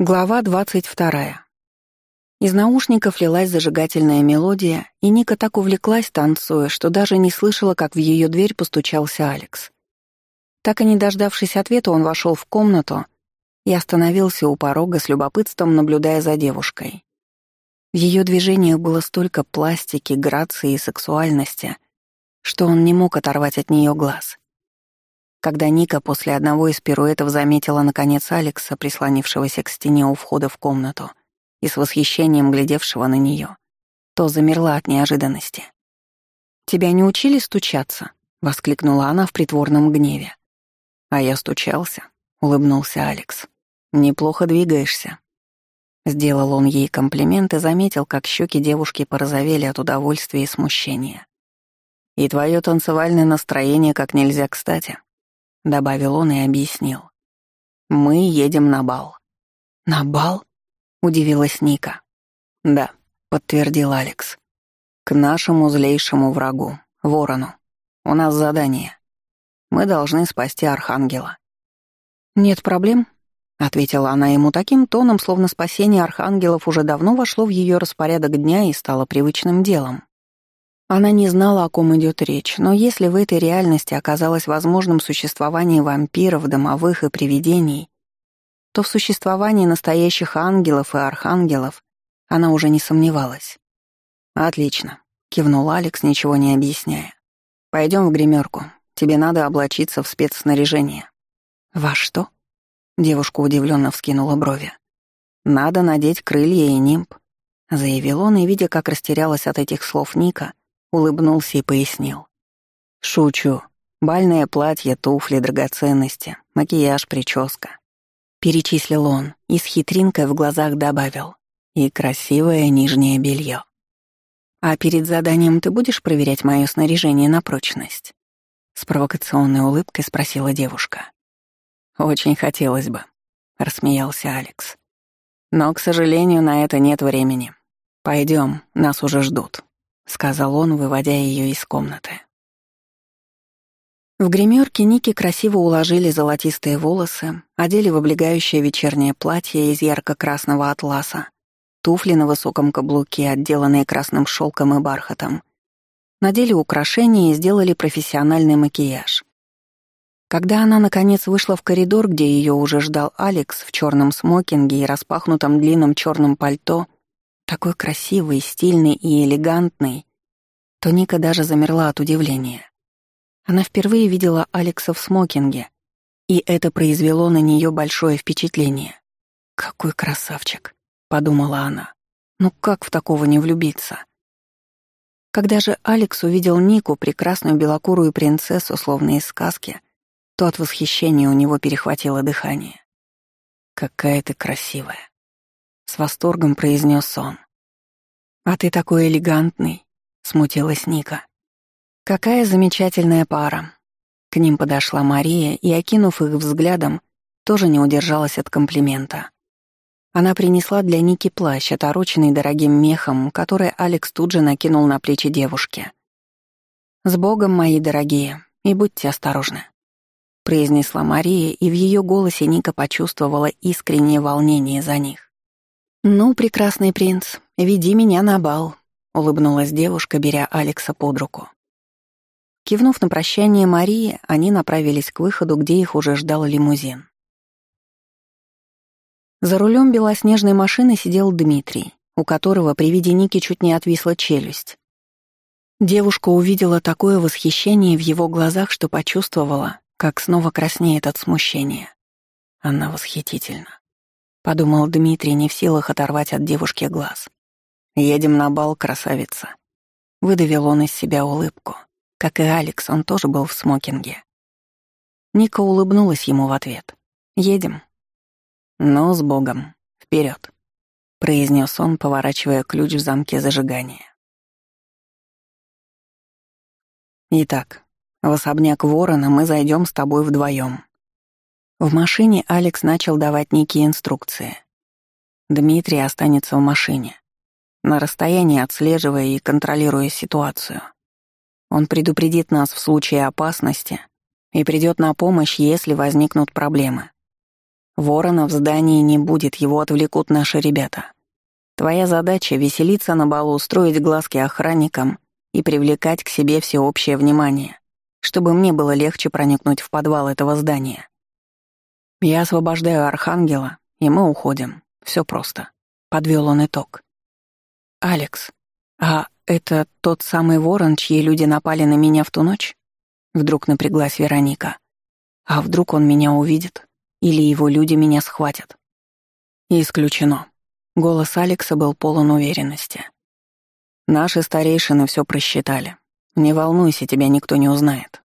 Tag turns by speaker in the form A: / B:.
A: Глава двадцать вторая. Из наушников лилась зажигательная мелодия, и Ника так увлеклась, танцуя, что даже не слышала, как в ее дверь постучался Алекс. Так и не дождавшись ответа, он вошел в комнату и остановился у порога с любопытством, наблюдая за девушкой. В ее движениях было столько пластики, грации и сексуальности, что он не мог оторвать от нее глаз. Когда Ника после одного из пируэтов заметила, наконец, Алекса, прислонившегося к стене у входа в комнату и с восхищением глядевшего на нее, то замерла от неожиданности. «Тебя не учили стучаться?» — воскликнула она в притворном гневе. «А я стучался», — улыбнулся Алекс. «Неплохо двигаешься». Сделал он ей комплимент и заметил, как щеки девушки порозовели от удовольствия и смущения. «И твое танцевальное настроение как нельзя кстати», — добавил он и объяснил. «Мы едем на бал». «На бал?» — удивилась Ника. «Да», — подтвердил Алекс. «К нашему злейшему врагу, Ворону. У нас задание. Мы должны спасти Архангела». «Нет проблем», — ответила она ему таким тоном, словно спасение архангелов уже давно вошло в ее распорядок дня и стало привычным делом. Она не знала, о ком идет речь, но если в этой реальности оказалось возможным существование вампиров, домовых и привидений, то в существовании настоящих ангелов и архангелов она уже не сомневалась. «Отлично», — кивнул Алекс, ничего не объясняя. Пойдем в гримерку. Тебе надо облачиться в спецснаряжение». «Во что?» Девушка удивленно вскинула брови. «Надо надеть крылья и нимб», — заявил он, и, видя, как растерялась от этих слов Ника, улыбнулся и пояснил. «Шучу. Бальное платье, туфли, драгоценности, макияж, прическа». Перечислил он и с хитринкой в глазах добавил. «И красивое нижнее белье. «А перед заданием ты будешь проверять мое снаряжение на прочность?» С провокационной улыбкой спросила девушка. «Очень хотелось бы», — рассмеялся Алекс. «Но, к сожалению, на это нет времени. Пойдем, нас уже ждут» сказал он, выводя ее из комнаты. В гримерке Ники красиво уложили золотистые волосы, одели в облегающее вечернее платье из ярко-красного атласа, туфли на высоком каблуке, отделанные красным шелком и бархатом, надели украшения и сделали профессиональный макияж. Когда она, наконец, вышла в коридор, где ее уже ждал Алекс в черном смокинге и распахнутом длинном черном пальто, такой красивый, стильный и элегантный, то Ника даже замерла от удивления. Она впервые видела Алекса в смокинге, и это произвело на нее большое впечатление. «Какой красавчик!» — подумала она. «Ну как в такого не влюбиться?» Когда же Алекс увидел Нику, прекрасную белокурую принцессу, словно из сказки, то от восхищения у него перехватило дыхание. «Какая ты красивая!» С восторгом произнес он. «А ты такой элегантный», — смутилась Ника. «Какая замечательная пара». К ним подошла Мария и, окинув их взглядом, тоже не удержалась от комплимента. Она принесла для Ники плащ, отороченный дорогим мехом, который Алекс тут же накинул на плечи девушки. «С Богом, мои дорогие, и будьте осторожны», — произнесла Мария, и в ее голосе Ника почувствовала искреннее волнение за них. «Ну, прекрасный принц, веди меня на бал», — улыбнулась девушка, беря Алекса под руку. Кивнув на прощание Марии, они направились к выходу, где их уже ждал лимузин. За рулем белоснежной машины сидел Дмитрий, у которого при виде Ники чуть не отвисла челюсть. Девушка увидела такое восхищение в его глазах, что почувствовала, как снова краснеет от смущения. Она восхитительна подумал Дмитрий, не в силах оторвать от девушки глаз. «Едем на бал, красавица». Выдавил он из себя улыбку. Как и Алекс, он тоже был в смокинге. Ника улыбнулась ему в ответ. «Едем». «Ну, с Богом. Вперед, произнес он, поворачивая ключ в замке зажигания. «Итак, в особняк Ворона мы зайдем с тобой вдвоем. В машине Алекс начал давать некие инструкции. Дмитрий останется в машине, на расстоянии отслеживая и контролируя ситуацию. Он предупредит нас в случае опасности и придет на помощь, если возникнут проблемы. Ворона в здании не будет, его отвлекут наши ребята. Твоя задача — веселиться на балу, устроить глазки охранникам и привлекать к себе всеобщее внимание, чтобы мне было легче проникнуть в подвал этого здания. Я освобождаю Архангела, и мы уходим. Все просто. Подвел он итог. «Алекс, а это тот самый ворон, чьи люди напали на меня в ту ночь?» Вдруг напряглась Вероника. «А вдруг он меня увидит? Или его люди меня схватят?» «Исключено». Голос Алекса был полон уверенности. «Наши старейшины все просчитали. Не волнуйся, тебя никто не узнает.